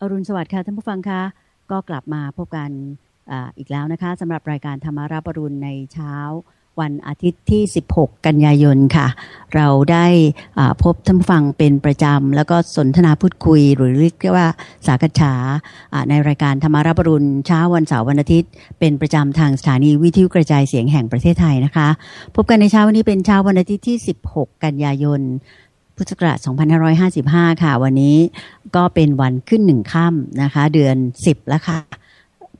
อรุณสวัสดิ์ค่ะท่านผู้ฟังคะก็กลับมาพบกันออีกแล้วนะคะสำหรับรายการธรรมาราบรุณในเช้า วันอาทิตย์ที่ 16 กันยายนค่ะ เราได้พบท่านฟังเป็นประจำ แล้วก็สนทนาพูดคุยหรือเรียกว่าสากฉาในรายการธรรมาราบรุณเช้าวันเสาร์วันอาทิตย์ เป็นประจำทางสถานีวิทยุกระจายเสียงแห่งประเทศไทยนะคะ พบกันในเช้าวันนี้เป็นเช้าวันอาทิตย์ที่ 16 กันยายน พุทธศักราช 2555 ค่ะ วันนี้ก็เป็นวันขึ้นหนึ่งค่ำนะคะ เดือน 10 แล้วค่ะ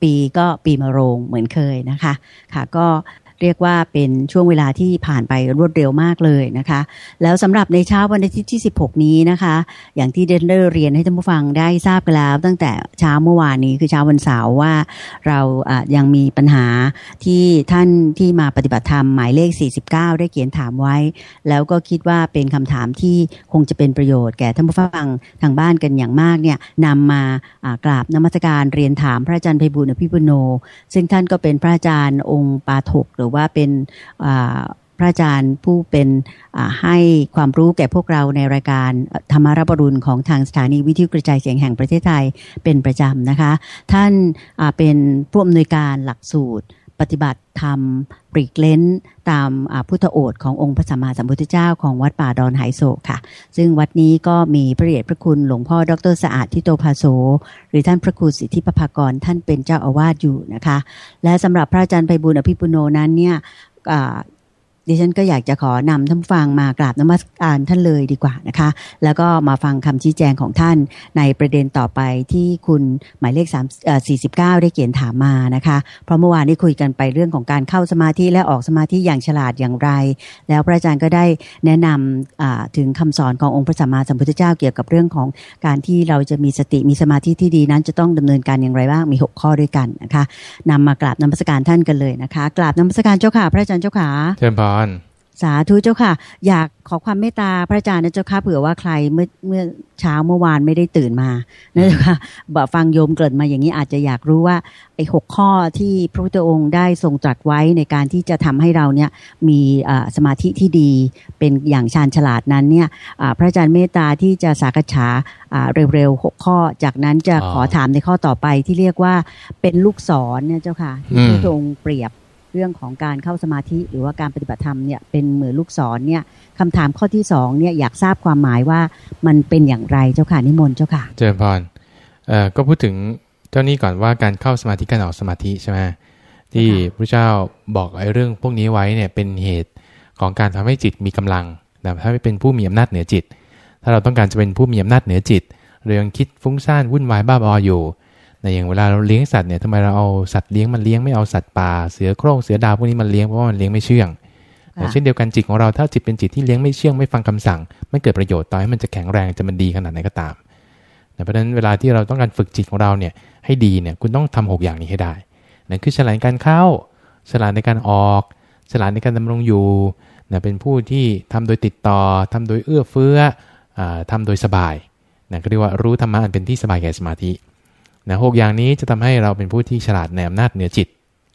ปีก็ปีมะโรงเหมือนเคยนะคะ ค่ะก็ เรียกว่าเป็นช่วงเวลาที่ผ่านไปรวดเร็วมากเลยนะคะ แล้วสำหรับในเช้าวันอาทิตย์ที่ 16 นี้นะคะ อย่างที่เดนเดอร์เรียนให้ท่านผู้ฟังได้ทราบกันแล้ว ตั้งแต่เช้าเมื่อวานนี้คือเช้าวันเสาร์ว่าเรายังมีปัญหาที่ท่านที่มาปฏิบัติธรรมหมายเลข 49 ได้เขียนถามไว้ แล้วก็คิดว่าเป็นคำถามที่คงจะเป็นประโยชน์แก่ท่านผู้ฟังทางบ้านกันอย่างมากเนี่ยนำมากราบนมัสการเรียนถามพระอาจารย์ไพบุญอภิปุโน ซึ่งท่านก็เป็นพระอาจารย์องค์ปาถกหรือว่าเป็นพระอาจารย์ผู้เป็นให้ความรู้แก่พวกเราในรายการธรรมารับรุณของทางสถานีวิทยุกระจายเสียงแห่งประเทศไทยเป็นประจำนะคะ ท่านเป็นผู้อำนวยการหลักสูตร ปฏิบัติธรรมปริกเลนตามพุทธโอษขององค์พระสัมมาสัมพุทธเจ้าของวัดป่าดอนไหโศกค่ะ ซึ่งวัดนี้ก็มีพระเดชพระคุณหลวงพ่อดรสะอาดทิโตภาโสหรือท่านพระครูสิทธิปภากรท่านเป็นเจ้าอาวาสอยู่นะคะ และสำหรับพระอาจารย์ไพบุญอภิปุโนนั้นเนี่ย ดิฉันก็อยากจะขอนำท่านฟังมากราบนมัสการท่านเลยดีกว่านะคะ แล้วก็มาฟังคำชี้แจงของท่านในประเด็นต่อไปที่คุณหมายเลข3 49 ได้เขียนถามมานะคะ เพราะเมื่อวานได้คุยกันไปเรื่องของการเข้าสมาธิและออกสมาธิอย่างฉลาดอย่างไร แล้วพระอาจารย์ก็ได้แนะนำถึงคำสอนขององค์พระสัมมาสัมพุทธเจ้าเกี่ยวกับเรื่องของการที่เราจะมีสติมีสมาธิที่ดีนั้นจะต้องดำเนินการอย่างไรบ้างมี 6 ข้อด้วยกันนะคะนำมากราบนมัสการท่านกันเลยนะคะกราบนมัสการเจ้าค่ะพระอาจารย์เจ้าค่ะเชิญพรสาธุเจ้าค่ะ อยากขอความเมตตาพระอาจารย์นะเจ้าค่ะเผื่อว่าใครเมื่อเมื่อเช้าเมื่อวานไม่ได้ตื่นมานะเจ้าค่ะบอกฟังโยมเกิดมาอย่างนี้อาจจะอยากรู้ว่าไอ้หกข้อที่พระพุทธองค์ได้ทรงตรัสไว้ในการที่จะทำให้เราเนี่ยมีสมาธิที่ดีเป็นอย่างชาญฉลาดนั้นเนี่ยพระอาจารย์เมตตาที่จะสักษาเร็วๆหกข้อ จากนั้นจะขอถามในข้อต่อไปที่เรียกว่าเป็นลูกศรเนี่ยเจ้าค่ะที่พระองค์เปรียบ เรื่องของการเข้าสมาธิหรือว่าการปฏิบัติธรรมเนี่ยเป็นเหมือนลูกศรเนี่ยคำถามข้อที่สองเนี่ยอยากทราบความหมายว่ามันเป็นอย่างไรเจ้าค่ะนิมนต์เจ้าค่ะ เจริญพรเอ่อก็พูดถึงเจ้านี้ก่อนว่าการเข้าสมาธิการออกสมาธิใช่ไหมที่พระเจ้าบอกไอ้เรื่องพวกนี้ไว้เนี่ยเป็นเหตุของการทำให้จิตมีกำลังนะถ้าไม่เป็นผู้มีอำนาจเหนือจิต ถ้าเราต้องการจะเป็นผู้มีอำนาจเหนือจิตเรื่องคิดฟุ้งซ่านวุ่นวายบ้าบออยู่ ในอย่างเวลาเราเลี้ยงสัตว์เนี่ยทำไมเราเอาสัตว์เลี้ยงมันเลี้ยงไม่เอาสัตว์ป่าเสือโคร่งเสือดาวพวกนี้มันเลี้ยงเพราะว่ามันเลี้ยงไม่เชื่องเช่นเดียวกันจิตของเราถ้าจิตเป็นจิตที่เลี้ยงไม่เชื่องไม่ฟังคำสั่ง ไม่เกิดประโยชน์ต่อให้มันจะแข็งแรงจะมันดีขนาดไหนก็ตามเพราะฉะนั้นเวลาที่เราต้องการฝึกจิตของเราเนี่ยให้ดีเนี่ยคุณต้องทำ6อย่างนี้ให้ได้นั่นคือฉลาดในการเข้าฉลาดในการออกฉลาดในการดำรงอยู่นะเป็นผู้ที่ทำโดยติดต่อทำโดยเอื้อเฟื้ออทำโดยสบายนะก็เรียกว่ารู้ธรรมะอันเป็นที่สบายแก่สมาธิ นะหกอย่างนี้จะทำให้เราเป็นผู้ที่ฉลาดในอำนาจเหนือจิต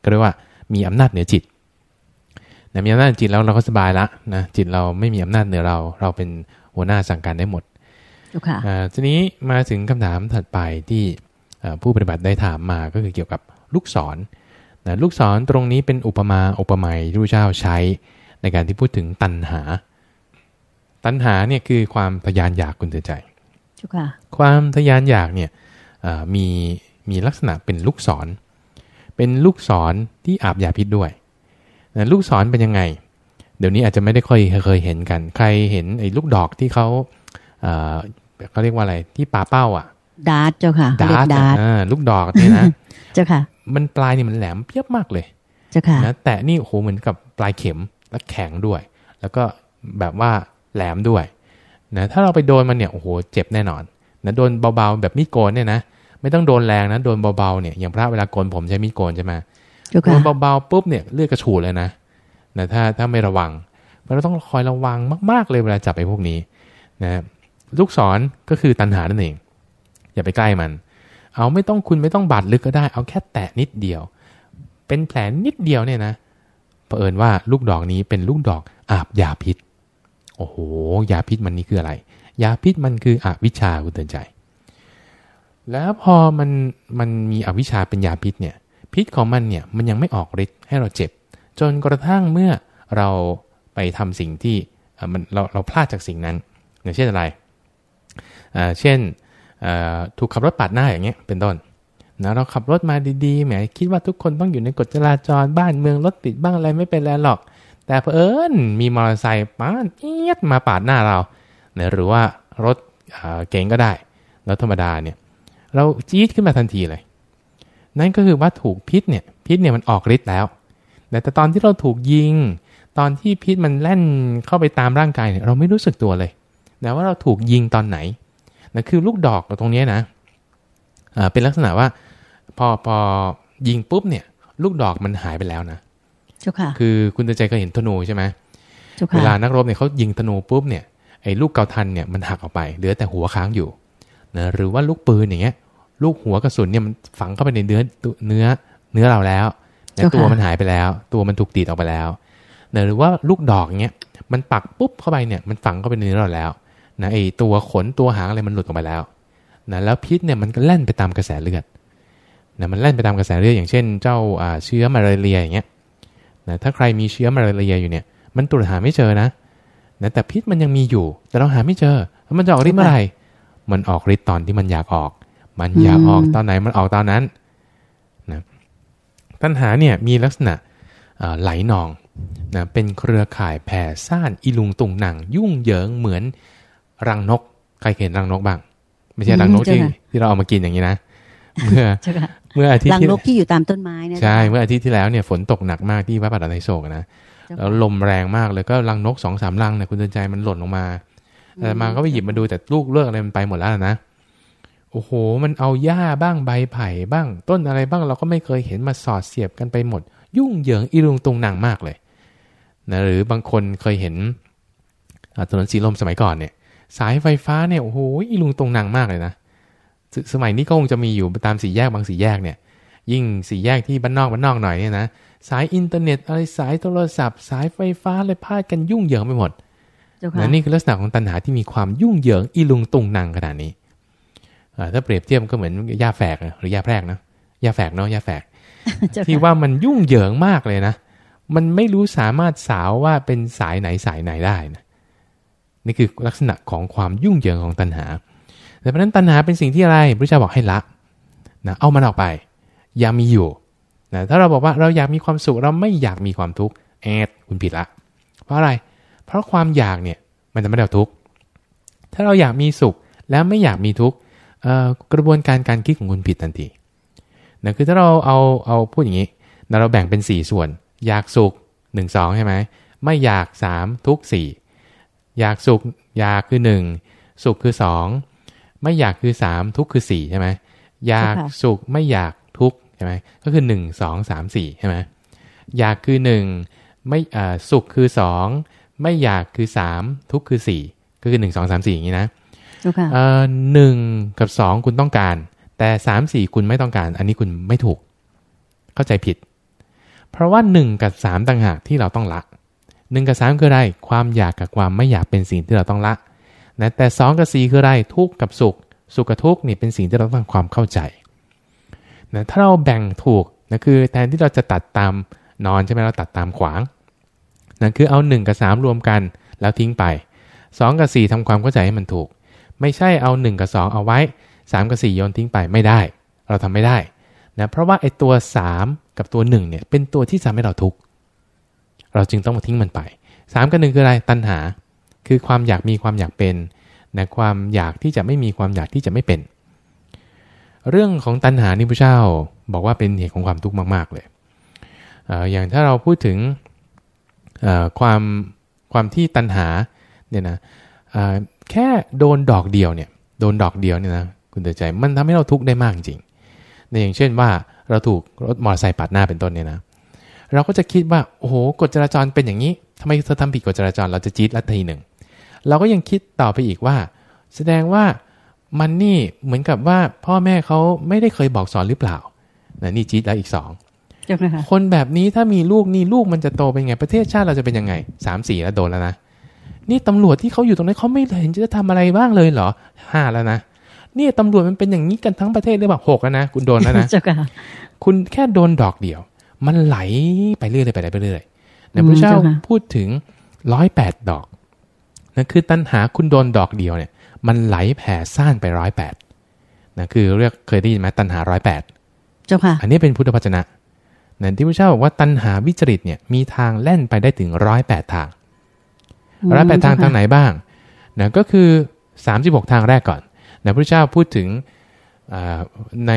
ก็เรียกว่ามีอำนาจเหนือจิตนะมีอำนาจจิตแล้วเราก็สบายละนะจิตเราไม่มีอำนาจเหนือเรา เราเป็นหัวหน้าสั่งการได้หมดค่ะทีนี้มาถึงคำถามถัดไปที่ผู้ปฏิบัติได้ถามมาก็คือเกี่ยวกับลูกศรนะลูกศรตรงนี้เป็นอุปมาอุปไมยที่พระเจ้าใช้ในการที่พูดถึงตัณหา ตัณหาเนี่ยคือความทยานอยากคุณเตือนใจ ความทยานอยากเนี่ย มีมีลักษณะเป็นลูกศร เป็นลูกศรที่อาบยาพิษด้วยนะลูกศรเป็นยังไง เดี๋ยวนี้อาจจะไม่ได้ค่อยเคยเห็นกัน ใครเห็นไอ้ลูกดอกที่เขาเขาเรียกว่าอะไรที่ปาเป้าอะดาร์ตเจ้าค่ะดาร์ตลูกดอกเนี่ยนะเจ้าค่ะ มันปลายนี่มันแหลมเปียบมากเลยเจ้าค่ะนะแต่นี่โอ้โหเหมือนกับปลายเข็มแล้วแข็งด้วย แล้วก็แบบว่าแหลมด้วยนะถ้าเราไปโดนมันเนี่ยโอ้โหเจ็บแน่นอนนะโดนเบาๆแบบมีดโกนเนี่ยนะ ไม่ต้องโดนแรงนะโดนเบาๆเนี่ยอย่างพระเวลาโกนผมใช้มีดโกนใช่ไหมโดนเบาๆปุ๊บเนี่ยเลือดกระฉูดเลยนะนะถ้าถ้าไม่ระวังเราต้องคอยระวังมาก ๆเลยเวลาจับไอ้พวกนี้นะลูกศรก็คือตันหานั่นเอง อย่าไปใกล้มัน เอาไม่ต้องคุณไม่ต้องบาดลึกก็ได้ เอาแค่แตะนิดเดียว เป็นแผลนิดเดียวเนี่ยนะเผอิญว่าลูกดอกนี้เป็นลูกดอกอาบยาพิษ โอ้โห ยาพิษมันนี่คืออะไร ยาพิษมันคืออวิชชาคุณเตือนใจ แล้วพอมันมันมีอวิชชาเป็นยาพิษเนี่ยพิษของมันเนี่ยมันยังไม่ออกฤทธิ์ให้เราเจ็บ จนกระทั่งเมื่อเราไปทำสิ่งที่เอ่อมันเราเราพลาดจากสิ่งนั้นอย่างเช่นอะไรเช่นถูกขับรถปาดหน้าอย่างเงี้ยเป็นต้นนะเราขับรถมาดีๆแหมคิดว่าทุกคนต้องอยู่ในกฎจราจรบ้านเมืองรถติดบ้างอะไรไม่เป็นไรหรอก แต่เผอิญมีมอเตอร์ไซค์ปาดเอียดมาปาดหน้าเรานะหรือว่ารถเก๋งก็ได้รถธรรมดาเนี่ย เราจี๊ดขึ้นมาทันทีเลย นั่นก็คือว่าถูกพิษเนี่ย พิษเนี่ยมันออกฤทธิ์แล้วแต่แต่ตอนที่เราถูกยิง ตอนที่พิษมันแล่นเข้าไปตามร่างกายเนี่ย เราไม่รู้สึกตัวเลยนะว่าเราถูกยิงตอนไหนนะคือลูกดอกตรงเนี้ยนะอ่าเป็นลักษณะว่า พอพอยิงปุ๊บเนี่ย ลูกดอกมันหายไปแล้วนะเจ้าค่ะ คือคุณเตือนใจเคยเห็นธนูใช่ไหมเจ้าเวลาค่ะนักรบเนี่ยเขายิงธนูปุ๊บเนี่ยไอ้ลูกเกาทันเนี่ยมันหักออกไปเหลือแต่หัวค้างอยู่นะหรือว่าลูกปืนอย่างเงี้ย ลูกหัวกระสุนเนี่ยมันฝังเข้าไปในเนื้อเนื้อเนื้อเราแล้วแต่ตัวมันหายไปแล้ว ตัวมันถูกตีดออกไปแล้วนะหรือว่าลูกดอกเงี้ยมันปักปุ๊บเข้าไปเนี่ยมันฝังเข้าไปในเนื้อเราแล้วนะไอ้ตัวขนตัวหางอะไรมันหลุดออกไปแล้วนะแล้วพิษเนี่ยมันก็แล่นไปตามกระแสเลือดนะมันแล่นไปตามกระแสเลือดอย่างเช่น เจ้าอ่าเชื้อมาลาเรียอย่างเงี้ยนะถ้าใครมีเชื้อมาลาเรียอยู่เนี่ยมันตรวจหาไม่เจอนะนะแต่พิษมันยังมีอยู่ แต่เราหาไม่เจอแล้วมันจะออกฤทธิ์เมื่อไหร่มันออกฤทธิ์ตอนที่มันอยากออก มันอยากออกตอนไหนมันออกตอนนั้นนะตัณหาเนี่ยมีลักษณะเอ่อไหลนองนะเป็นเครือข่ายแผ่ซ่านอีลุงตุงหนัง ยุ่งเหยิงเหมือนรังนก ใครเคยเห็นรังนกบ้าง ไม่ใช่รังนกที่ที่เราเอามากินอย่างนี้นะเมื่อเจ้าค่ะเมื่ออาทิตย์รังที่นกที่อยู่ตามต้นไม้นะใช่เมื่ออาทิตย์ที่แล้วเนี่ยฝนตกหนักมากที่วัดป่าดอนไทโศกอะนะเจ้าแล้วค่ะลมแรงมากเลยก็รังนกสองสามรังเนี่ยคุณเตือนใจมันหล่นลงมาแต่มาก็ไปหยิบมาดูแต่ลูกเลิกอะไรมันไปหมดแล้วนะ โอ้โห มันเอาหญ้าบ้างใบไผ่บ้าง ต้นอะไรบ้างเราก็ไม่เคยเห็นมาสอดเสียบกันไปหมด ยุ่งเหยิงอีรุงตุงนางมากเลยนะหรือบางคนเคยเห็นอ่าถนนสีลมสมัยก่อนเนี่ย สายไฟฟ้าเนี่ยโอ้โหอีลุงตุงนางมากเลยนะสสมัยนี้ก็คงจะมีอยู่ตามสี่แยกบางสี่แยกเนี่ย ยิ่งสี่แยกที่บ้านนอกบ้านนอกหน่อยเนี่ยนะสายอินเทอร์เน็ตอะไรสายโทรศัพท์ สายไฟฟ้าอะไรพาดกันยุ่งเหยิงไปหมดเจ้าค่ะนะนี่คือลักษณะของตัณหาที่มีความยุ่งเหยิงอีลุงตุงนางขนาดนี้อ่า ถ้าเปรียบเทียบก็เหมือนหญ้าแฝกนะหรือหญ้าแพรกนะหญ้าแฝกเนาะหญ้าแฝกเจ้าที่ค่ะว่ามันยุ่งเหยิงมากเลยนะ มันไม่รู้สามารถสาวว่าเป็นสายไหนสายไหนได้นะนี่คือลักษณะของความยุ่งเหยิงของตัณหาแต่เพราะฉะนั้นตัณหาเป็นสิ่งที่อะไรพระเจ้าบอกให้ละนะเอามันออกไปอย่ามีอยู่นะถ้าเราบอกว่าเราอยากมีความสุขเราไม่อยากมีความทุกข์แอดคุณผิดละ เพราะอะไร เพราะความอยากเนี่ยมันจะไม่ได้เอาทุกข์ถ้าเราอยากมีสุขแล้วไม่อยากมีทุกข์เอ่อ กระบวนการการคิดของคุณผิดทันทีนะคือถ้าเราเอาเอาพูดอย่างนี้นะเราแบ่งเป็น 4 ส่วน อยากสุข1 2ใช่ไหมไม่อยาก 3 ทุกข์4อยากสุขอยากคือ 1 สุขคือ 2 ไม่อยากคือ 3 ทุกข์คือ4ใช่ไหมอยากสุขไม่อยากทุกข์ใช่ไหมก็คือ 1 2 3 4ใช่ไหมอยากคือ 1 ไม่อ่าสุขคือ 2 ไม่อยากคือ 3 ทุกข์คือ4ก็คือ 1 2 3 4 อย่างนี้นะเจ้าค่ะเอ่อ หนึ่งกับสองคุณต้องการ แต่สามสี่คุณไม่ต้องการ อันนี้คุณไม่ถูก เข้าใจผิด เพราะว่าหนึ่งกับสามต่างหากที่เราต้องละหนึ่งกับสามคืออะไร ความอยากกับความไม่อยากเป็นสิ่งที่เราต้องละนะแต่สองกับสี่คืออะไร ทุกข์กับสุข สุขกับทุกข์นี่เป็นสิ่งที่เราต้องทำความเข้าใจนะถ้าเราแบ่งถูกนะคือแทนที่เราจะตัดตามนอนใช่ไหมเราตัดตามขวางนะคือเอาหนึ่งกับสามรวมกันแล้วทิ้งไปสองกับสี่ทำความเข้าใจให้มันถูก ไม่ใช่เอา 1 กับ 2 เอาไว้ 3 กับ 4 โยนทิ้งไปไม่ได้ เราทำไม่ได้นะเพราะว่าไอ้ตัว 3 กับตัว1เนี่ยเป็นตัวที่ทำให้เราทุกข์เราจึงต้องมาทิ้งมันไป 3 กับ 1 คืออะไรตัณหา คือความอยากมีความอยากเป็นนะความอยากที่จะไม่มีความอยากที่จะไม่เป็น เรื่องของตัณหานี่พระเจ้าบอกว่าเป็นเหตุของความทุกข์มากๆเลยเอออย่างถ้าเราพูดถึงความความที่ตัณหาเนี่ยนะ แค่โดนดอกเดียวเนี่ย โดนดอกเดียวเนี่ยนะคุณเตือนใจมันทำให้เราทุกข์ได้มากจริงในอย่างเช่นว่าเราถูกรถมอเตอร์ไซค์ปาดหน้าเป็นต้นเนี่ยนะ เราก็จะคิดว่าโอ้โหกฎจราจรเป็นอย่างนี้ทำไมเธอทำผิดกฎจราจรเราจะจี๊ดละทีหนึ่งเราก็ยังคิดต่อไปอีกว่า แสดงว่ามันนี่เหมือนกับว่าพ่อแม่เขาไม่ได้เคยบอกสอนหรือเปล่านะนี่จี๊ดแล้วอีกสองเจ้าค่ะคนแบบนี้ถ้ามีลูกนี่ลูกมันจะโตเป็นไงประเทศชาติเราจะเป็นยังไงสามสี่แล้วโดนแล้วนะ นี่ตำรวจที่เขาอยู่ตรงนั้นเขาไม่เห็นจะทำอะไรบ้างเลยเหรอห้าแล้วนะเนี่ยตำรวจมันเป็นอย่างนี้กันทั้งประเทศหรือเปล่าหกแล้วนะคุณโดนแล้วนะเจ้าค่ะคุณแค่โดนดอกเดียว มันไหลไปเรื่อยๆไปเรื่อยๆไปเรื่อยๆอืนะมพระเจ้าเจ้าค่ะพูดถึงร้อยแปดดอกนะคือตัณหาคุณโดนดอกเดียวเนี่ย มันไหลแผ่ซ่านไปร้อยแปดนะคือเรียกเคยได้ยินไหมตัณหาร้อยแปดเจ้าค่ะ อันนี้เป็นพุทธพจนะนะที่พระเจ้าบอกว่าตัณหาวิจริตเนี่ยมีทางแล่นไปได้ถึงร้อยแปดทาง ร้อยแปดทางทางไหนบ้างนะก็คือ 36 ทางแรกก่อนนะพระเจ้าพูดถึงอ่าใน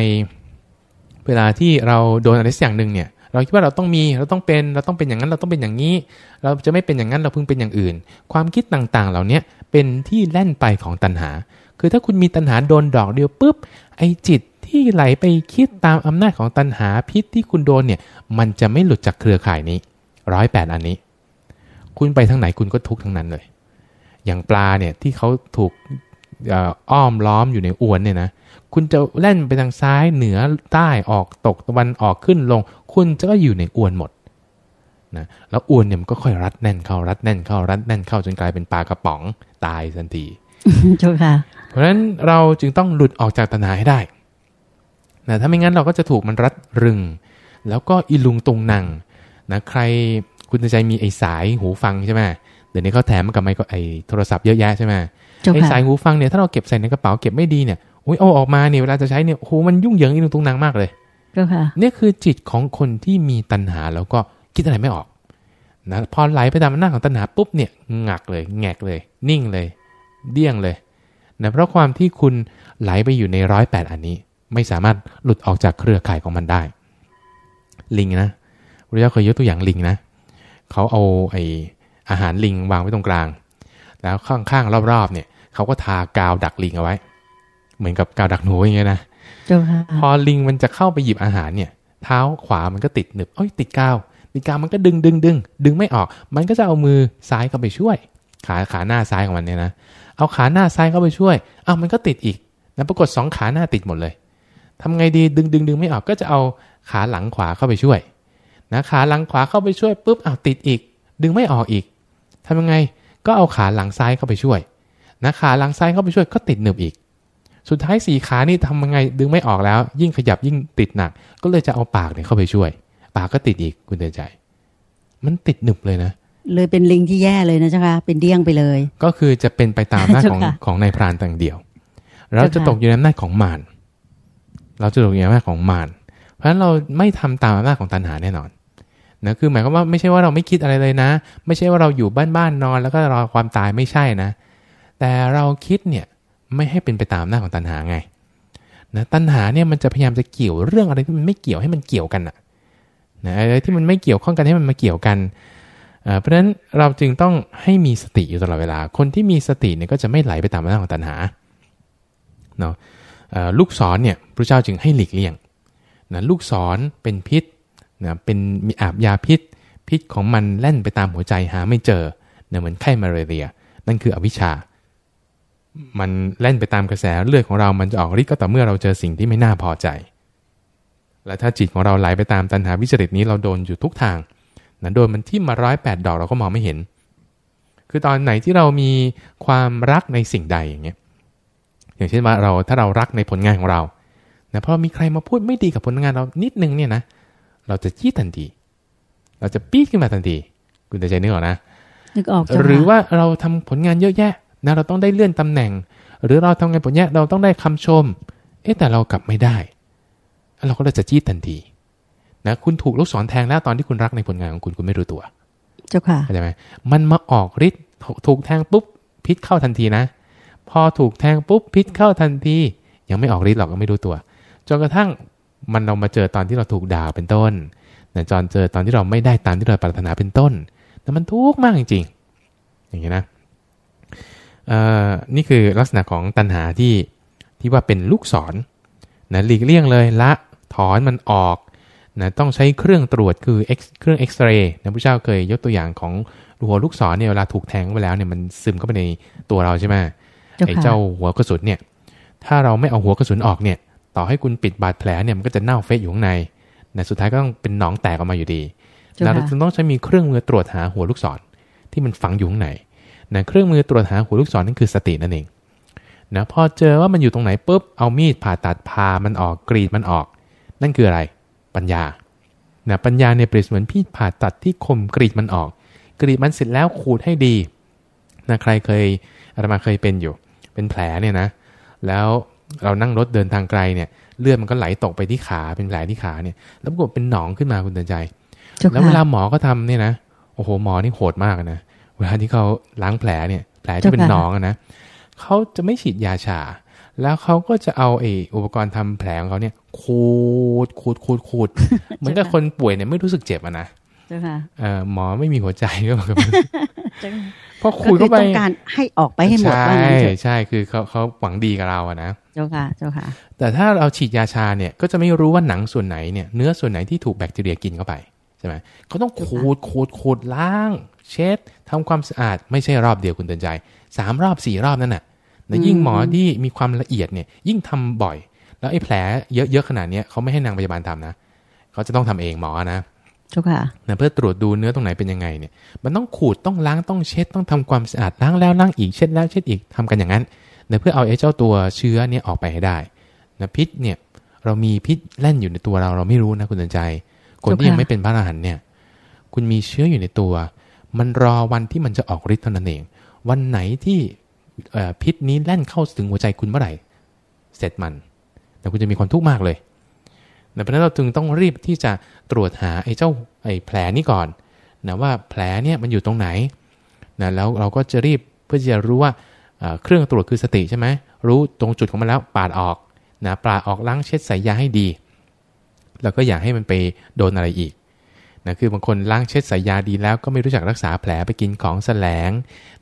เวลาที่เราโดนอะไรสักอย่างหนึ่งเนี่ยเราคิดว่าเราต้องมีเราต้องเป็นเราต้องเป็นอย่างนั้นเราต้องเป็นอย่างนี้ เราจะไม่เป็นอย่างนั้นเราพึงเป็นอย่างอื่น ความคิดต่างๆ เหล่านี้เป็นที่แล่นไปของตัณหา คือถ้าคุณมีตัณหาโดนดอกเดียวปุ๊บไอจิตที่ไหลไปคิดตามอำนาจของตัณหาพิษที่คุณโดนเนี่ยมันจะไม่หลุดจากเครือข่ายนี้ร้อยแปดอันนี้ คุณไปทางไหนคุณก็ทุกข์ทั้งนั้นเลย อย่างปลาเนี่ยที่เขาถูกเอ่ออ้อมล้อมอยู่ในอวนเนี่ยนะคุณจะแล่นไปทางซ้ายเหนือใต้ออกตกตะวันออกขึ้นลง คุณจะก็อยู่ในอวนหมดนะแล้วอวนเนี่ยมันก็ค่อยรัดแน่นเข้ารัดแน่นเข้ารัดแน่นเข้าจนกลายเป็นปลากระป๋องตายทันทีเจ้าค่ะ เพราะฉะนั้นเราจึงต้องหลุดออกจากตัณหาให้ได้นะถ้าไม่งั้นเราก็จะถูกมันรัดรึง แล้วก็อีลุงตุงนังนะใคร คุณใจมีไอ้สายหูฟังใช่ไหมเดี๋ยวนี้เขาแถมมากับไมโครไอ้โทรศัพท์เยอะแยะใช่ไหมเจ้าไอ้ค่ะสายหูฟังเนี่ยถ้าเราเก็บใส่ในกระเป๋าเก็บไม่ดีเนี่ยอุ้ยเอาออกมาเนี่ยเวลาจะใช้เนี่ยโอ้โหมันยุ่งเหยิงอีลุงตุงนังมากเลยเจ้าค่ะเนี่ยคือจิตของคนที่มีตัณหาแล้วก็คิดอะไรไม่ออกนะพอไหลไปตามอำนาจของตัณหาปุ๊บเนี่ยงักเลยแงกเลย นิ่งเลย เดี้ยงเลยนะเพราะความที่คุณไหลไปอยู่ในร้อยแปดอันนี้ ไม่สามารถหลุดออกจากเครือข่ายของมันได้ ลิงนะพระเจ้าเคยยกตัวอย่างลิงนะ เขาเอาไออาหารลิงวางไว้ตรงกลาง แล้วข้างๆรอบๆเนี่ยเขาก็ทากาวดักลิงเอาไว้ เหมือนกับกาวดักหนูอย่างเงี้ยนะเจ้าค่ะพอลิงมันจะเข้าไปหยิบอาหารเนี่ย เท้าขวามันก็ติดหนึบเอ้ยติดกาวติดกาวมันก็ดึงดึงดึงดึงไม่ออก มันก็จะเอามือซ้ายเข้าไปช่วย ขาขาหน้าซ้ายของมันเนี่ยนะเอาขาหน้าซ้ายเข้าไปช่วยอ้าวมันก็ติดอีกนะปรากฏสองขาหน้าติดหมดเลยทำไงดีดึงดึงดึงไม่ออกก็จะเอาขาหลังขวาเข้าไปช่วย นะขาหลังขวาเข้าไปช่วยปุ๊บอ้าวติดอีก ดึงไม่ออกอีกทำยังไงก็เอาขาหลังซ้ายเข้าไปช่วยนะขาหลังซ้ายเข้าไปช่วยก็ติดหนึบอีก สุดท้ายสี่ขานี่ทำยังไงดึงไม่ออกแล้ว ยิ่งขยับยิ่งติดหนัก ก็เลยจะเอาปากเนี่ยเข้าไปช่วย ปากก็ติดอีกคุณเตือนใจ มันติดหนึบเลยนะเลยเป็นลิงที่แย่เลยนะเจ้าค่ะเป็นเดี้ยงไปเลย ก็คือจะเป็นไปตามหน้าจของเจ้าค่ะของนายพรานต่างเดียว เราจะเจ้าค่ะตกอยู่ในอำนาจของมารเราจะตกอยู่ในอำนาจของมารเพราะฉะนั้นเราไม่ทำตามอำนาจของตัณหาแน่นอน นะคือหมายความว่าไม่ใช่ว่าเราไม่คิดอะไรเลยนะ ไม่ใช่ว่าเราอยู่บ้านๆนอน แล้วก็รอความตายไม่ใช่นะ แต่เราคิดเนี่ยไม่ให้เป็นไปตามอำนาของตัณหาไงนะตัณหาเนี่ยมันจะพยายามจะเกี่ยวเรื่องอะไรที่มันไม่เกี่ยวให้มันเกี่ยวกันอะนะอะไรที่มันไม่เกี่ยวข้องกันให้มันมาเกี่ยวกันเพราะฉะนั้นเราจึงต้องให้มีสติอยู่ตลอดเวลา คนที่มีสติเนี่ยก็จะไม่ไหลไปตามอำนาจของตัณหาเนาะลูกศรเนี่ยพระเจ้าจึงให้หลีกเลี่ยงนะลูกศรเป็นพิษ นะเป็นมีอาบยาพิษ พิษของมันแล่นไปตามหัวใจหาไม่เจอเนี่ยเหมือนไข้มาเรีย นั่นคืออวิชชา มันเล่นไปตามกระแสเลือดของเรา มันจะออกฤทธิ์ก็ต่อเมื่อเราเจอสิ่งที่ไม่น่าพอใจ และถ้าจิตของเราไหลไปตามตัณหาวิจริตนี้เราโดนอยู่ทุกทางนะโดนมันที่มาร้อยแปดดอกเราก็มองไม่เห็น คือตอนไหนที่เรามีความรักในสิ่งใดอย่างเงี้ย อย่างเช่นว่าเราถ้าเรารักในผลงานของเรานะพอมีใครมาพูดไม่ดีกับผลงานเรานิดนึงเนี่ยนะ เราจะจี้ทันที เราจะปี๊ดขึ้นมาทันที คุณจะใจนึกออกนะนึกออกเจ้าค่ะหรือว่าเราทำผลงานเยอะแยะนะเราต้องได้เลื่อนตำแหน่ง หรือเราทำงานผลแยะเราต้องได้คำชม เอ๊ะแต่เรากลับไม่ได้ เราก็เลยจะจี้ทันทีนะคุณถูกลูกศรแทงแล้วตอนที่คุณรักในผลงานของคุณคุณไม่รู้ตัว เจ้าค่ะเข้าใจไหมมันมาออกฤทธิ์ถูกแทงปุ๊บพิษเข้าทันทีนะ พอถูกแทงปุ๊บพิษเข้าทันที ยังไม่ออกฤทธิ์หรอกก็ไม่รู้ตัวจนกระทั่ง มันเรามาเจอตอนที่เราถูกด่าเป็นต้นนะจอนเจอตอนที่เราไม่ได้ตามที่เราปรารถนาเป็นต้นแต่มันทุกข์มากจริงๆ อย่างนี้นะเอ่อนี่คือลักษณะของตัณหาที่ที่ว่าเป็นลูกศรนะหลีกเลี่ยงเลยละถอนมันออกนะต้องใช้เครื่องตรวจคือ X เครื่องเอ็กซเรย์นะพระเจ้าเคยยกตัวอย่างของหัวลูกศรเนี่ยเวลาถูกแทงไปแล้วเนี่ยมันซึมเข้าไปในตัวเราใช่ไหมเจ้าไอ้ค่ะเจ้าหัวกระสุนเนี่ย ถ้าเราไม่เอาหัวกระสุนออกเนี่ย ต่อให้คุณปิดบาดแผลเนี่ยมันก็จะเน่าเฟะอยู่ข้างในนะสุดท้ายก็ต้องเป็นหนองแตกออกมาอยู่ดีเจ้าเราค่ะจึงต้องใช้มีเครื่องมือตรวจหาหัวลูกศรที่มันฝังอยู่ข้างในนะเครื่องมือตรวจหาหัวลูกศรนั่นคือสตินั่นเองนะพอเจอว่ามันอยู่ตรงไหนปุ๊บเอามีดผ่าตัดพามันออกกรีดมันออก นั่นคืออะไร ปัญญานะปัญญาเนี่ยเปรียบเสมือนพี่ผ่าตัดที่คมกรีดมันออก กรีดมันเสร็จแล้วขูดให้ดีนะใครเคยอาตมาเคยเป็นอยู่ เป็นแผลเนี่ยนะ แล้ว เรานั่งรถเดินทางไกลเนี่ยเลือดมันก็ไหลตกไปที่ขาเป็นแผลที่ขาเนี่ย แล้วปรากฏเป็นหนองขึ้นมาคุณเตือนใจ แล้วเวลาหมอก็ทำเนี่ยนะโอ้โหหมอนี่โหดมากนะเวลาที่เขาล้างแผลเนี่ย แผลที่เป็นหนองนะเขาจะไม่ฉีดยาชา แล้วเขาก็จะเอาไอ้อุปกรณ์ทำแผลของเขาเนี่ยขูดขูดขูดขูดเหมือนกับคนป่วยเนี่ยไม่รู้สึกเจ็บอะนะหมอไม่มีหัวใจก็แบบ พอขูดเข้าไปต้องการให้ออกไปให้หมดใช่ใช่คือเขาเขาหวังดีกับเราอะนะเจ้าค่ะเจ้าค่ะ แต่ถ้าเราฉีดยาชาเนี่ยก็จะไม่รู้ว่าหนังส่วนไหนเนี่ยเนื้อส่วนไหนที่ถูกแบคทีเรียกินเข้าไปใช่ไหมเขาต้องขูดขูดขูดล้าง เช็ดทำความสะอาดไม่ใช่รอบเดียวคุณเตือนใจสามรอบสี่รอบนั่นแหะแต่ยิ่งหมอที่มีความละเอียดเนี่ยยิ่งทำบ่อย แล้วไอ้แผลเยอะๆขนาดนี้เขาไม่ให้นางพยาบาลทำนะเขาจะต้องทำเองหมอนะ จุค่ะนะเพื่อตรวจดูเนื้อตรงไหนเป็นยังไงเนี่ย มันต้องขูดต้องล้างต้องเช็ดต้องทำความสะอาดล้างแล้วล้างอีกเช็ดแล้วเช็ดอีกทำกันอย่างนั้นนะเพื่อเอาไอ้เจ้าตัวเชื้อเนี่ยออกไปให้ได้นะพิษเนี่ยเรามีพิษแล่นอยู่ในตัวเราเราไม่รู้นะคุณสนใจ คนที่ยังไม่เป็นพระอรหันต์เนี่ย คุณมีเชื้ออยู่ในตัว มันรอวันที่มันจะออกฤทธิ์เท่านั้นเอง วันไหนที่พิษนี้แล่นเข้าถึงหัวใจคุณเมื่อไหร่ เสร็จมัน แต่คุณจะมีความทุกข์มากเลย เพราะนั้นเราจึงต้องรีบที่จะตรวจหาไอ้เจ้าไอ้แผลนี้ก่อนนะว่าแผลเนี่ยมันอยู่ตรงไหนนะแล้วเราก็จะรีบเพื่อจะรู้ว่าเครื่องตรวจคือสติใช่ไหมรู้ตรงจุดของมันแล้วปาดออกนะปาดออกล้างเช็ดใส่ยาให้ดี แล้วก็อย่าให้มันไปโดนอะไรอีกนะคือบางคนล้างเช็ดใส่ยาดีแล้วก็ไม่รู้จักรักษาแผลไปกินของแสลง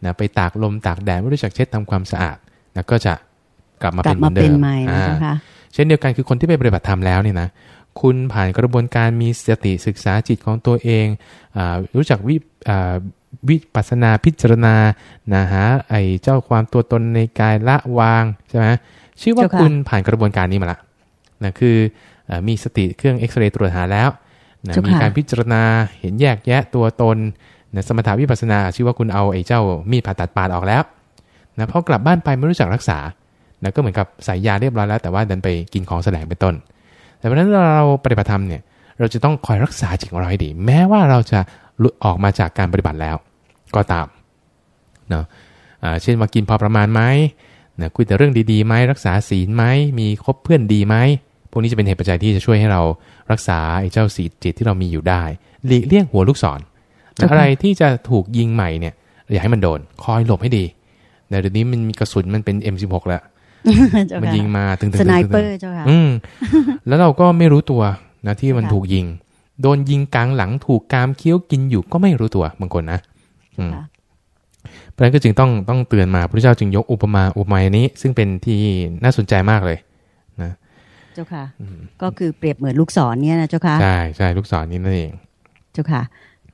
นะไปตากลมตากแดดไม่รู้จักเช็ดทำความสะอาดนะก็จะกลับมาเป็นเหมือนเดิม เช่นเดียวกันคือคนที่ไปปฏิบัติธรรมแล้วเนี่ยนะคุณผ่านกระบวนการมีสติศึกษาจิตของตัวเองอรู้จักวิวิปัสนาพิจารณานะฮะไอเจ้าความตัวตนในกายละวางใช่ไหมชื่อว่าคุณผ่านกระบวนการนี้มาละนะคือมีสติเครื่องเอ็กซเรย์ตรวจหาแล้วนะมีการพิจารณาเห็นแยกแยะตัวตนนะสมถาวิปัสนา ชื่อว่าคุณเอาไอ้เจ้ามีดผ่าตัดปาดออกแล้วนะพอกลับบ้านไปไม่รู้จักรักษา นะก็เหมือนกับใส่ยาเรียบร้อยแล้ว แต่ว่าดันไปกินของแสลงเป็นต้น แต่เพราะนั้นเราปฏิบัติธรรมเนี่ยเราจะต้องคอยรักษาจิตของเราให้ดี แม้ว่าเราจะหลุดออกมาจากการปฏิบัติแล้ว ก็ตามเนาะเช่นว่ากินพอประมาณไหมนะคุยแต่เรื่องดีๆไหมรักษาศีลไหมมีคบเพื่อนดีไหมพวกนี้จะเป็นเหตุปัจจัยที่จะช่วยให้เรารักษาไอ้เจ้าสีจิตที่เรามีอยู่ได้ หลีกเลี่ยงหัวลูกศรอะไรที่จะถูกยิงใหม่เนี่ยอย่าให้มันโดน คอยหลบให้ดีแต่เดี๋ยวนี้มันมีกระสุนมันเป็น M16 แล้ว มันยิงมาถึงถึง sniper เจ้าค่ะแล้วเราก็ไม่รู้ตัวนะที่มันถูกยิง โดนยิงกลางหลังถูกกามเคี้ยวกินอยู่ก็ไม่รู้ตัวบางคนนะเพราะฉะนั้นก็จึงต้องต้องเตือนมาพระเจ้าจึงยกอุปมาอุปไมยนี้ ซึ่งเป็นที่น่าสนใจมากเลยนะเจ้าค่ะ ก็คือเปรียบเหมือนลูกศรเนี่ยนะเจ้าค่ะใช่ใช่ลูกศรนี้นั่นเอง เจ้าค่ะ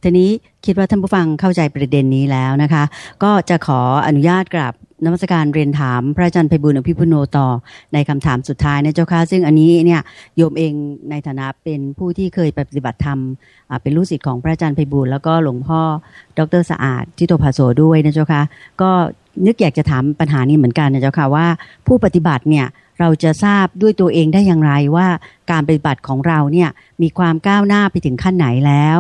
ทีนี้คิดว่าท่านผู้ฟังเข้าใจประเด็นนี้แล้วนะคะ ก็จะขออนุญาตกราบ นมัสการเรียนถามพระอาจารย์ไพบุญอภิพุโนต่อในคำถามสุดท้ายนะเจ้าค่ะซึ่งอันนี้เนี่ยโยมเองในฐานะเป็นผู้ที่เคยปฏิบัติธรรมเป็นลูกศิษย์ของพระอาจารย์ไพบุญแล้วก็หลวงพ่อดรสะอาดทิโตภาโสด้วยนะเจ้าค่ะก็นึกอยากจะถามปัญหานี้เหมือนกันนะเจ้าค่ะว่าผู้ปฏิบัติเนี่ยเราจะทราบด้วยตัวเองได้อย่างไรว่าการปฏิบัติของเราเนี่ยมีความก้าวหน้าไปถึงขั้นไหนแล้ว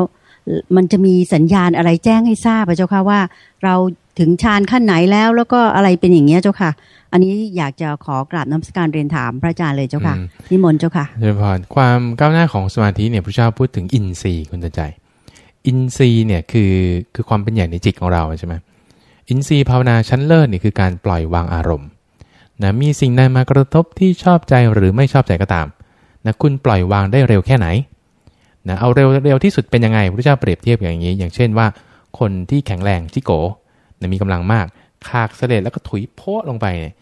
มันจะมีสัญญาณอะไรแจ้งให้ทราบเจ้าค่ะว่า เรา ถึงฌานขั้นไหนแล้วแล้วก็อะไรเป็นอย่างเงี้ยเจ้าค่ะ อันนี้อยากจะขอกราบน้ำสการเรียนถามพระอาจารย์เลยเจ้าค่ะนิมนต์เจ้าค่ะเดี๋ยวพอความก้าวหน้าของสมาธิเนี่ยพระเจ้าพูดถึงอินทรีย์คุณใจ อินทรีย์เนี่ยคือคือความเป็นใหญ่ในจิตของเราใช่ไหมอินทรีย์ภาวนาชั้นเลิศนี่คือการปล่อยวางอารมณ์นะมีสิ่งใดมากระทบที่ชอบใจหรือไม่ชอบใจก็ตามนะคุณปล่อยวางได้เร็วแค่ไหนนะเอาเร็วเร็วที่สุดเป็นยังไงพระเจ้าเปรียบเทียบอย่างนี้ อย่างเช่นว่า คนที่แข็งแรงจิโกนะ มีกำลังมากคากเสลดแล้วก็ถุยโพะลงไปเนี่ย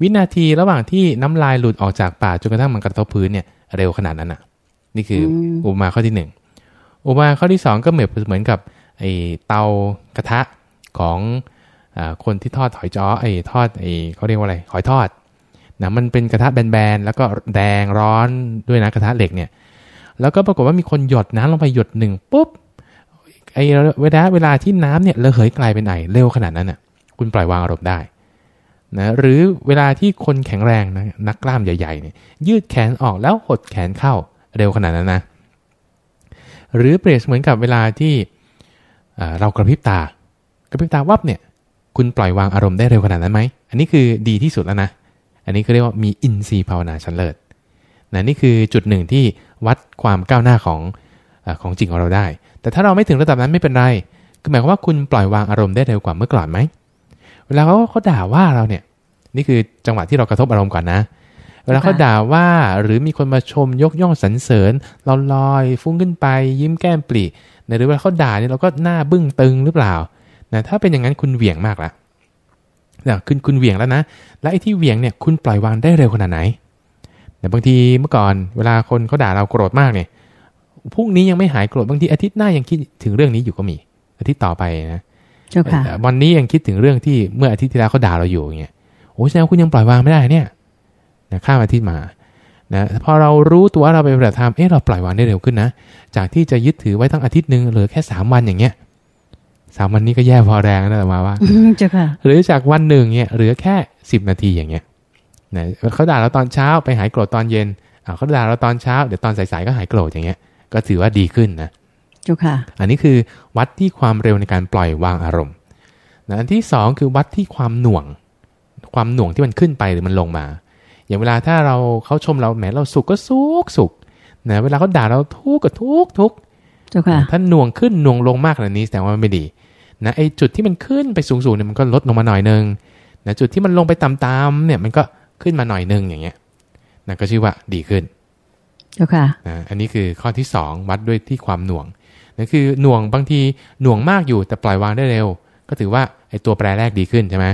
วินาทีระหว่างที่น้ำลายหลุดออกจากปากจนกระทั่งมันกระทบพื้นเนี่ยเร็วขนาดนั้นอะ นี่คืออุปมาข้อที่หนึ่งอุปมาข้อที่สองก็เหมือนเหมือนกับไอเตากระทะของคนที่ทอดหอยจ้อไอ้ทอดไอ้เขาเรียกว่าอะไรหอยทอดนะมันเป็นกระทะแบนๆแล้วก็แดงร้อนด้วยนะกระทะเหล็กเนี่ย แล้วก็ปรากฏว่ามีคนหยดน้ำลงไปหยดหนึ่งปุ๊บ ไอ้เวลาเวลาที่น้ำเนี่ยระเหยกลายเป็นไอเร็วขนาดนั้นน่ะ คุณปล่อยวางอารมณ์ได้นะหรือเวลาที่คนแข็งแรงนะนักกล้ามใหญ่ๆเนี่ยยืดแขนออกแล้วหดแขนเข้าเร็วขนาดนั้นนะ หรือเปรียบเหมือนกับเวลาที่เรากระพริบตากระพริบตาวับเนี่ย คุณปล่อยวางอารมณ์ได้เร็วขนาดนั้นไหม อันนี้คือดีที่สุดแล้วนะ อันนี้คือเรียกว่ามีอินทรีย์ภาวนาชั้นเลิศนะนี่คือจุดหนึ่งที่วัดความก้าวหน้าของ ของจริงของเราได้ แต่ถ้าเราไม่ถึงระดับนั้นไม่เป็นไรคือหมายความว่าคุณปล่อยวางอารมณ์ได้เร็วกว่าเมื่อก่อนไหมเวลาเขาเขาด่าว่าเราเนี่ย นี่คือจังหวะที่เรากระทบอารมณ์ก่อนนะ เวลาเขาด่าว่าหรือมีคนมาชมยกย่องสรรเสริญเราลอยฟุ้งขึ้นไป ยิ้มแก้มปลีหรือเวลาเขาด่าเนี่ยเราก็หน้าบึ้งตึงหรือเปล่านะถ้าเป็นอย่างนั้นคุณเหวี่ยงมากละเนี่ยคุณคุณเหวี่ยงแล้วนะ และไอ้ที่เหวี่ยงเนี่ยคุณปล่อยวางได้เร็วขนาดไหนแต่บางทีเมื่อก่อนเวลาคนเขาด่าเราโกรธมากเนี่ย พรุ่งนี้ยังไม่หายโกรธบางทีอาทิตย์หน้ายังคิดถึงเรื่องนี้อยู่ก็มี อาทิตย์ต่อไปนะเจ้าค่ะวันนี้ยังคิดถึงเรื่องที่เมื่ออาทิตย์ที่แล้วเขาด่าเราอยู่อย่างเงี้ยโอ้แสดงคุณยังปล่อยวางไม่ได้เนี่ยนะข้ามอาทิตย์มานะพอเรารู้ตัวเราไปปฏิบัติธรรมเอ๊ะเราปล่อยวางได้เร็วขึ้นนะ จากที่จะยึดถือไว้ทั้งอาทิตย์หนึ่งเหลือแค่สามวันอย่างเงี้ยสามวันนี้ก็แย่พอแรงนะแต่มาว่าเจ้าค่ะหรือจากวันหนึ่งเนี่ยเหลือแค่สิบนาทีอย่างเงี้ยนะเขาด่าเราตอนเช้าไปหายโกรธตอนเย็นเขาด่าเราตอนเช้าเดี๋ยวตอนสายๆก็หายโกรธอย่างเงี้ย ก็ถือว่าดีขึ้นนะเจ้าค่ะ อันนี้คือวัดที่ความเร็วในการปล่อยวางอารมณ์นะอันที่สองคือวัดที่ความหน่วง ความหน่วงที่มันขึ้นไปหรือมันลงมา อย่างเวลาถ้าเราเขาชมเราแหมเราสุขก็สุขสุขนะเวลาเขาด่าเราทุกข์ก็ทุกข์ทุกข์ถ้าหน่วงขึ้นหน่วงลงมากขนาดนี้แสดงว่าไม่ดีนะไอจุดที่มันขึ้นไปสูงๆเนี่ยมันก็ลดลงมาหน่อยนึงนะจุดที่มันลงไปต่ำๆเนี่ยมันก็ขึ้นมาหน่อยนึงอย่างเงี้ยนั่นก็ชื่อว่าดีขึ้น เจ้าค่ะนะอันนี้คือข้อที่สองวัดด้วยที่ความหน่วงนั่นคือหน่วงบางทีหน่วงมากอยู่แต่ปล่อยวางได้เร็ว ก็ถือว่าไอตัวแปรแรกดีขึ้นใช่ไหม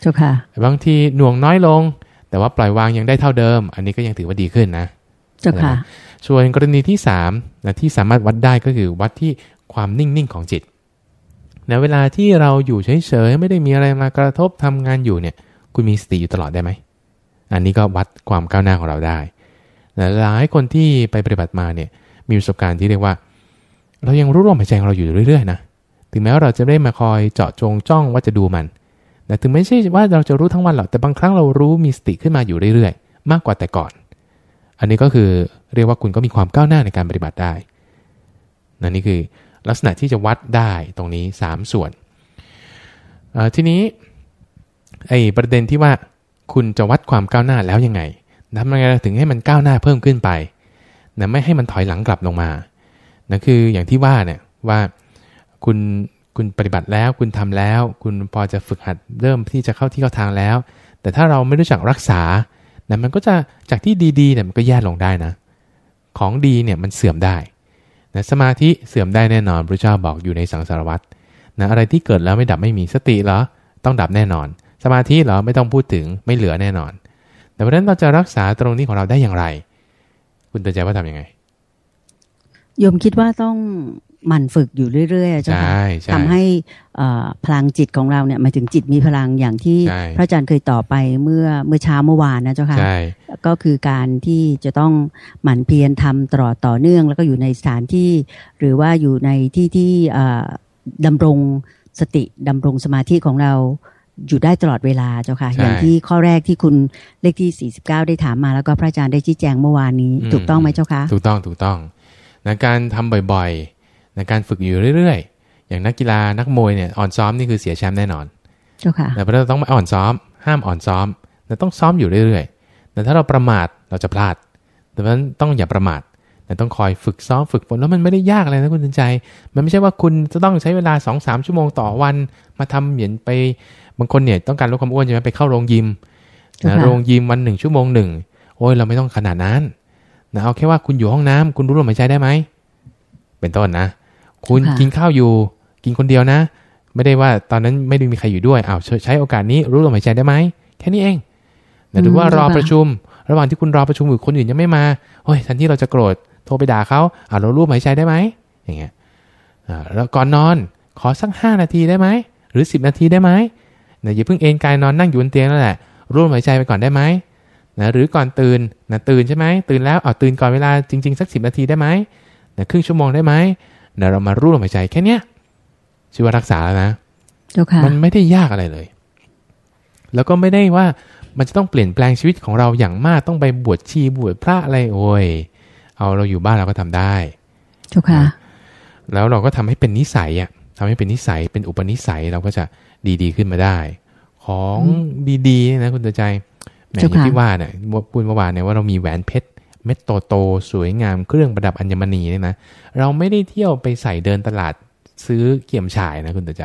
เจ้าค่ะ บางทีหน่วงน้อยลง แต่ว่าปล่อยวางยังได้เท่าเดิม อันนี้ก็ยังถือว่าดีขึ้นนะเจ้าค่ะ ส่วนกรณีที่สามนะที่สามารถวัดได้ก็คือวัดที่ความนิ่งๆของจิตในเวลาที่เราอยู่เฉยๆไม่ได้มีอะไรมากระทบทำงานอยู่เนี่ย คุณมีสติอยู่ตลอดได้ไหมอันนี้ก็วัดความก้าวหน้าของเราได้ หลายคนที่ไปปฏิบัติมาเนี่ยมีประสบการณ์ที่เรียกว่า เรายังรู้ลมหายใจของเราอยู่เรื่อยๆนะถึงแม้ว่าเราจะได้มาคอยเจาะจงจ้องว่าจะดูมันแต่ถึงไม่ใช่ว่าเราจะรู้ทั้งวันหรอกแต่บางครั้งเรารู้มีสติขึ้นมาอยู่เรื่อยๆ มากกว่าแต่ก่อน อันนี้ก็คือเรียกว่าคุณก็มีความก้าวหน้าในการปฏิบัติได้นั่นนี่คือลักษณะที่จะวัดได้ตรงนี้ 3 ส่วน ทีนี้ไอ้ประเด็นที่ว่าคุณจะวัดความก้าวหน้าแล้วยังไง ทำยังไงถึงให้มันก้าวหน้าเพิ่มขึ้นไปนะไม่ให้มันถอยหลังกลับลงมานั่นคืออย่างที่ว่าเนี่ยว่าคุณคุณปฏิบัติแล้ว คุณทำแล้ว คุณพอจะฝึกหัดเริ่มที่จะเข้าที่เข้าทางแล้ว แต่ถ้าเราไม่รู้จักรักษานะมันก็จะจากที่ดีๆเนี่ยมันก็แย่ลงได้นะ ของดีเนี่ยมันเสื่อมได้นะสมาธิเสื่อมได้แน่นอนพระเจ้าบอกอยู่ในสังสารวัตรนะอะไรที่เกิดแล้วไม่ดับไม่มีสติเหรอต้องดับแน่นอน สมาธิเหรอไม่ต้องพูดถึงไม่เหลือแน่นอน แต่เพราะนั้นเราจะรักษาตรงนี้ของเราได้อย่างไร คุณเตือนใจว่าทํำยังไงโยมคิดว่าต้องหมั่นฝึกอยู่เรื่อยๆเจ้าค่ะทำให้พลังจิตของเราเนี่ยหมายถึงจิตมีพลังอย่างที่พระอาจารย์เคยต่อไปเมื่อเมื่อเช้าเมื่อวานนะเจ้าค่ะก็คือการที่จะต้องหมั่นเพียรทำตลอดต่อเนื่อง แล้วก็อยู่ในสถานที่ หรือว่าอยู่ในที่ที่ดำรงสติดำรงสมาธิของเรา อยู่ได้ตลอดเวลาเจ้าค่ะ อย่างที่ข้อแรกที่คุณเลขที่ 49 ได้ถามมาแล้วก็พระอาจารย์ได้ชี้แจงเมื่อวานนี้ ถูกต้องไหมเจ้าคะถูกต้องถูกต้องในการทำบ่อยๆในการฝึกอยู่เรื่อยๆ อย่างนักกีฬานักมวยเนี่ยอ่อนซ้อมนี่คือเสียแชมป์แน่นอน เจ้าค่ะแต่เราต้องไม่อ่อนซ้อม ห้ามอ่อนซ้อมเราต้องซ้อมอยู่เรื่อยๆแต่ถ้าเราประมาทเราจะพลาดดังนั้นต้องอย่าประมาท แต่ต้องคอยฝึกซ้อมฝึกฝนแล้วมันไม่ได้ยากเลยนะคุณสนใจ มันไม่ใช่ว่าคุณจะต้องใช้เวลา2อสชั่วโมงต่อวัน มาทำเหมือนไปบางคนเนี่ยต้องการลดความอ้วนใช่ไหมไปเข้าโรงยิมนะโรงยิมวันหนึ่งชั่วโมงหนึ่งโอ้ยเราไม่ต้องขนาดนั้นนะเอาแค่ว่าคุณอยู่ห้องน้ำคุณรู้ลมหายใจได้ไหมเป็นต้นนะ คุณกินข้าวอยู่ กินคนเดียวนะ ไม่ได้ว่าตอนนั้นไม่ได้มีใครอยู่ด้วยอ้าวใช้โอกาสนี้รู้ลมหายใจได้ไหมแค่นี้เองหรือว่ารอประชุม ระหว่างที่คุณรอประชุมอยู่คนอื่นยังไม่มาโอ้ยทันที่เราจะโกรธ โทรไปด่าเขาอ่าเรารู้หายใจได้ไหมอย่างเงี้ยอ่าแล้วก่อนนอนขอสักห้านาทีได้ไหมหรือสิบนาทีได้ไหมนะอย่าเพิ่งเอนกายนอนนั่งอยู่บนเตียงนั่นแหละรู้หายใจไปก่อนได้ไหมนะหรือก่อนตื่นนะตื่นใช่ไหมตื่นแล้วเอาตื่นก่อนเวลาจริง ๆ สักสิบนาทีได้ไหมนะครึ่งชั่วโมงได้ไหมนะเรามารู้ลมหายใจแค่เนี้ยชื่อว่ารักษาแล้วนะมันไม่ได้ยากอะไรเลย แล้วก็ไม่ได้ว่ามันจะต้องเปลี่ยนแปลงชีวิตของเราอย่างมากต้องไปบวชชีบวชพระอะไรโอ้ย เอาเราอยู่บ้านเราก็ทำได้เจ้าค่ะ แล้วเราก็ทำให้เป็นนิสัยอะทำให้เป็นนิสัยเป็นอุปนิสัยเราก็จะดีๆขึ้นมาได้ ของดีๆนะคุณเตือใจแหมอย่างที่ว่าเนี่ยพูดเมื่อวานเนี่ยว่าเรามีแหวนเพชรเม็ดโตๆสวยงามเครื่องประดับอัญมณีเนี่ยนะเราไม่ได้เที่ยวไปใส่เดินตลาดซื้อเกี่ยมฉายนะคุณเตือใจ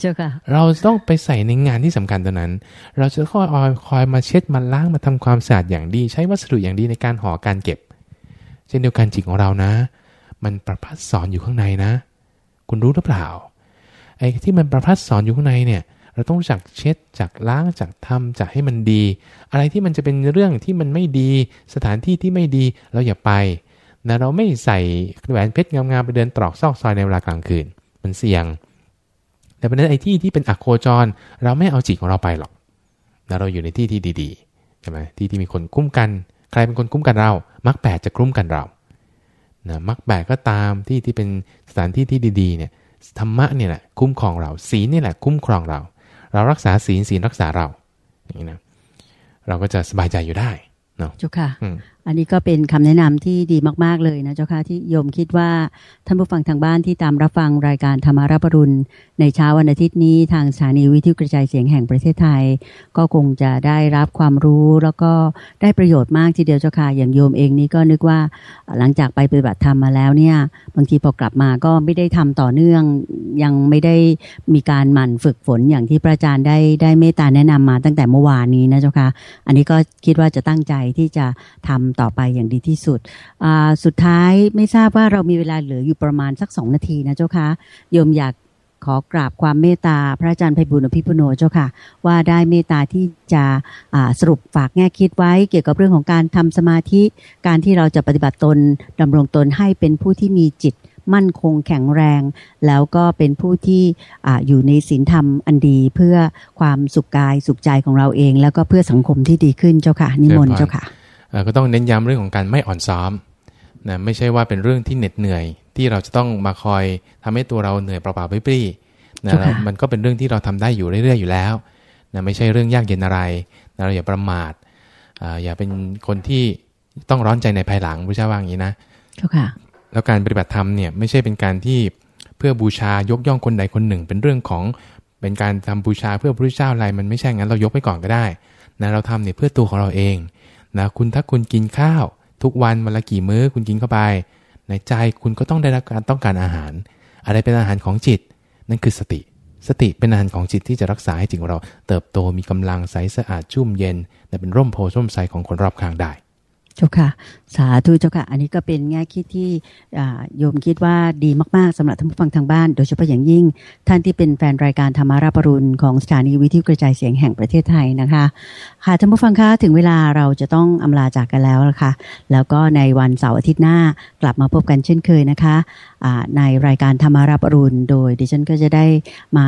เจ้าค่ะ เราต้องไปใส่ในงานที่สำคัญตัวนั้น เราจะคอยคอยมาเช็ดมาล้างมาทำความสะอาดอย่างดี ใช้วัสดุอย่างดีในการห่อการเก็บเช่นเดียวกันจิตของเรานะ มันประพัดสอนอยู่ข้างในนะ คุณรู้หรือเปล่าไอ้ที่มันประพัดสอนอยู่ข้างในเนี่ย เราต้องจักเช็ดจักล้างจักทำจักให้มันดี อะไรที่มันจะเป็นเรื่องที่มันไม่ดี สถานที่ที่ไม่ดีเราอย่าไปนะเราไม่ใส่แหวนเพชรงามๆไปเดินตรอกซอกซอยในเวลากลางคืน มันเสี่ยง แต่เป็นไอ้ที่ที่เป็นอโคจร เราไม่เอาจิตของเราไปหรอกนะเราอยู่ในที่ที่ดีๆใช่ไหมที่ที่มีคนคุ้มกัน ใครเป็นคนคุ้มกันเรา มักแปดจะคุ้มกันเรานะมักแปดก็ตามที่ที่เป็นสถานที่ที่ดีๆเนี่ยธรรมะเนี่ยแหละคุ้มครองเราศีลนี่แหละคุ้มครองเรา เรารักษาศีลศีลรักษาเราอย่างนี้นะเราก็จะสบายใจอยู่ได้เนาะเจ้าค่ะ อันนี้ก็เป็นคำแนะนำที่ดีมากๆเลยนะเจ้าค่ะที่โยมคิดว่าท่านผู้ฟังทางบ้านที่ตามรับฟังรายการธรรมารับปรุณ ในเช้าวันอาทิตย์นี้ทางสถานีวิทยุกระจายเสียงแห่งประเทศไทย ก็คงจะได้รับความรู้แล้วก็ได้ประโยชน์มากทีเดียวเจ้าค่ะอย่างโยมเองนี่ก็นึกว่าหลังจากไปปฏิบัติธรรมมาแล้วเนี่ยบางทีพอกลับมาก็ไม่ได้ทำต่อเนื่อง ยังไม่ได้มีการหมั่นฝึกฝนอย่างที่พระอาจารย์ได้ได้เมตตาแนะนำมาตั้งแต่เมื่อวานนี้นะเจ้าค่ะอันนี้ก็คิดว่าจะตั้งใจที่จะทำต่อไปอย่างดีที่สุด สุดท้ายไม่ทราบว่าเรามีเวลาเหลืออยู่ประมาณสักสองนาทีนะเจ้าคะโยมอยากขอกราบความเมตตาพระอาจารย์ไพบุญอภิปุโนเจ้าค่ะ ว่าได้เมตตาที่จะสรุปฝากแง่คิดไว้ เกี่ยวกับเรื่องของการทำสมาธิ การที่เราจะปฏิบัติตนดำรงตนให้เป็นผู้ที่มีจิตมั่นคงแข็งแรง แล้วก็เป็นผู้ที่ออยู่ในศีลธรรมอันดีเพื่อความสุขกายสุขใจของเราเอง แล้วก็เพื่อสังคมที่ดีขึ้นเจ้าค่ะ นิมนต์เจ้าค่ะ ก็ต้องเน้นย้ำเรื่องของการไม่อ่อนซ้อมนะไม่ใช่ว่าเป็นเรื่องที่เหน็ดเหนื่อยที่เราจะต้องมาคอยทำให้ตัวเราเหนื่อยเปล่าๆปรี้ๆนะเจ้าค่ะแล้วมันก็เป็นเรื่องที่เราทำได้อยู่เรื่อยๆอยู่แล้วนะไม่ใช่เรื่องยากเย็นอะไรนะเราอย่าประมาทอ่าอย่าเป็นคนที่ต้องร้อนใจในภายหลังพระเจ้าว่าอย่างนี้นะเจ้าค่ะแล้วการปฏิบัติธรรมเนี่ยไม่ใช่เป็นการที่เพื่อบูชายกย่องคนใดคนหนึ่ง เป็นเรื่องของเป็นการทำบูชาเพื่อพระพุทธเจ้าอะไรมันไม่ใช่งั้นเรายกไปก่อนก็ได้นะเราทำเนี่ยเพื่อตัวของเราเอง นะคุณถ้าคุณกินข้าว ทุกวันวันละกี่มื้อคุณกินเข้าไป ในใจคุณก็ต้องได้รับการต้องการอาหาร อะไรเป็นอาหารของจิต นั่นคือสติ สติเป็นอาหารของจิตที่จะรักษาให้จิตของเรา เติบโตมีกำลังใสสะอาดชุ่มเย็นและเป็นร่มโพร่มใสของคนรอบข้างได้ เจ้าค่ะ สาธุเจ้าค่ะ อันนี้ก็เป็นแง่คิดที่อ่าโยมคิดว่าดีมาก ๆสำหรับท่านผู้ฟังทางบ้าน โดยเฉพาะอย่างยิ่งท่านที่เป็นแฟนรายการธรรมาราปรุณของสถานีวิทยุกระจายเสียงแห่งประเทศไทยนะคะ ค่ะท่านผู้ฟังคะถึงเวลาเราจะต้องอำลาจากกันแล้วละค่ะแล้วก็ในวันเสาร์อาทิตย์หน้ากลับมาพบกันเช่นเคยนะคะในรายการธรรมาราปรุณโดยดิฉันก็จะได้มา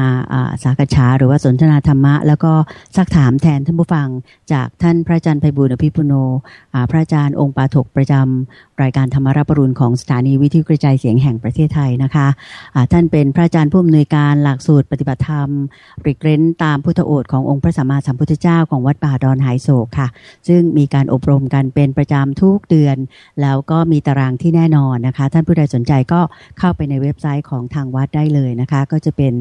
สักษาหรือว่าสนทนาธรรมะ แล้วก็ซักถามแทนท่านผู้ฟังจากท่านพระอาจารย์ไพบูลอภิปุโนพระอาจารย์องค์ปาถกประจำรายการธรรมาราปรุณของสถานีวิทยุกระจายเสียงแห่งประเทศไทยนะคะอ่าท่านเป็นพระอาจารย์ผู้อำนวยการหลักสูตรปฏิบัติธรรมริกเร้นตามพุทธโอษขององค์พระสัมมาสัมพุทธเจ้าของวัดป่าดอนหายโศกค่ะ ซึ่งมีการอบรมกันเป็นประจำทุกเดือน แล้วก็มีตารางที่แน่นอนนะคะ ท่านผู้ใดสนใจก็เข้าไปในเว็บไซต์ของทางวัดได้เลยนะคะ ก็จะเป็น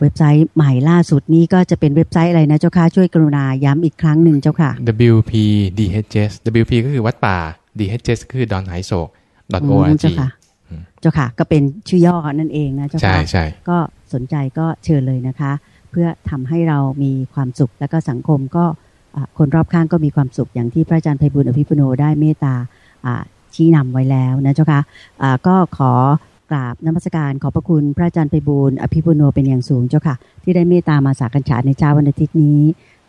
เว็บไซต์ใหม่ล่าสุดนี้ก็จะเป็นเว็บไซต์อะไรนะเจ้าค่ะช่วยกรุณาย้ำอีกครั้งหนึ่งเจ้าค่ะ WP DHS WP ก็คือวัดป่า DHS ก็คือดอนหายโศกอืม .org เจ้าค่ะอืมเจ้าค่ะ ก็เป็นชื่อย่อนั่นเองนะเจ้าใช่ค่ะใช่ก็สนใจก็เชิญเลยนะคะ เพื่อทำให้เรามีความสุขและก็สังคมก็อ่าคนรอบข้างก็มีความสุขอย่างที่พระอาจารย์ไพบุญอภิปุโนได้เมตตาอ่าชี้นำไว้แล้วนะเจ้าค่ะอ่าก็ขอกราบนมัสการขอบพระคุณพระอาจารย์ไพบุญอภิปุโนเป็นอย่างสูงเจ้าค่ะ ที่ได้เมตตามาสากัญฉาในเช้าวันอาทิตย์นี้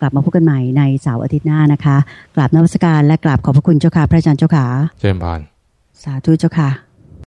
กลับมาพบกันใหม่ในเสาร์อาทิตย์หน้านะคะกราบนมัสการและกราบขอบพระคุณเจ้าค่ะพระอาจารย์เจ้าค่ะเจริญพรสาธุเจ้าค่ะ